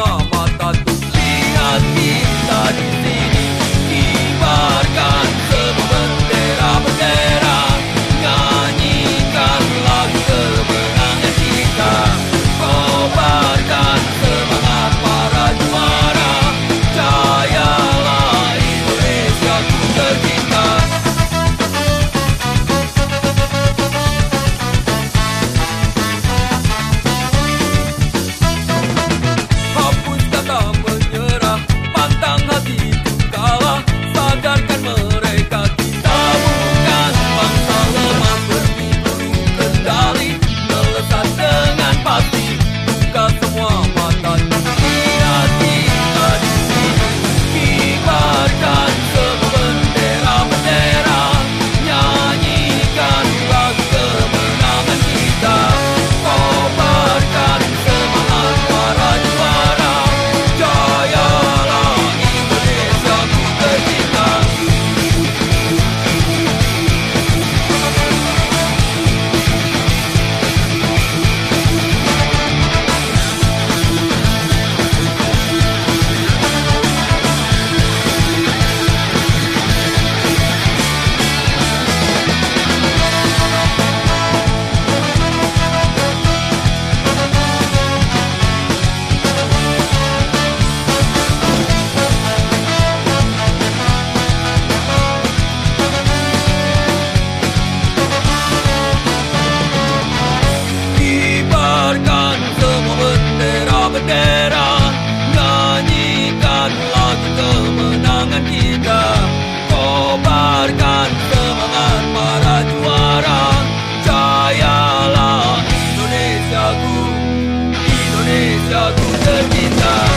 mamá. logo terminar.